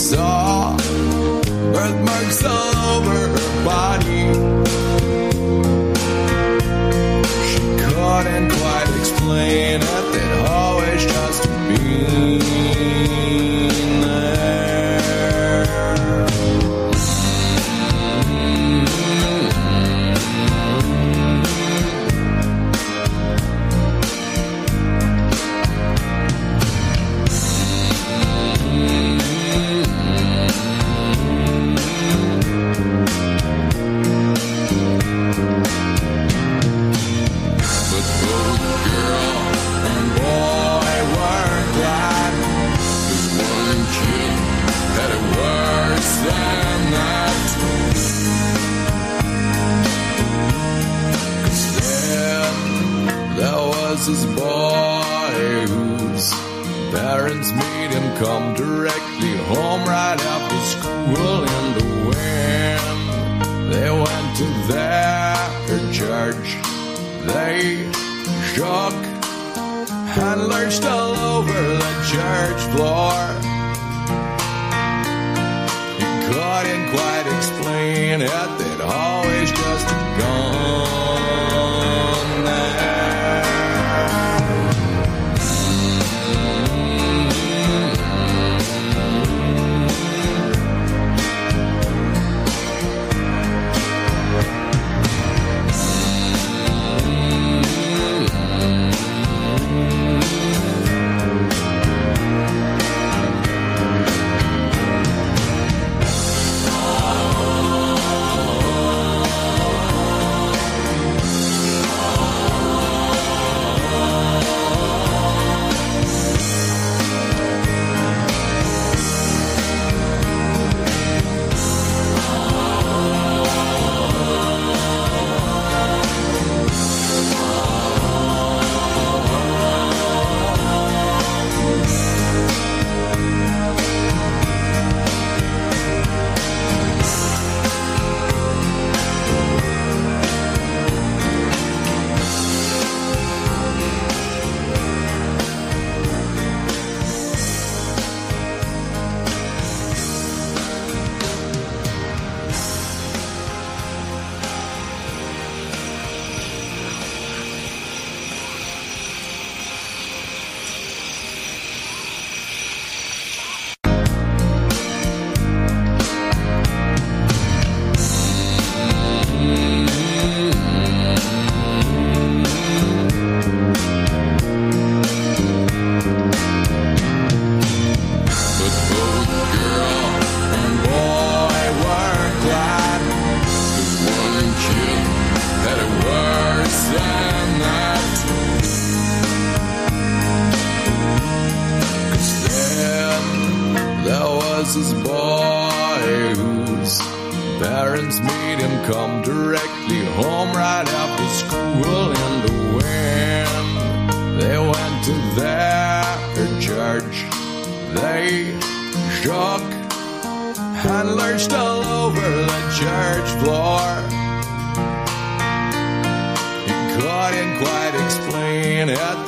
Saw birthmarks all over her body. She couldn't quite explain it, parents made him come directly home right after school. And the when they went to their church, they shook and lurched all over the church floor. He couldn't quite explain it, they'd always parents made him come directly home right after school. And the when they went to their church, they shook and lurched all over the church floor. He couldn't quite explain it,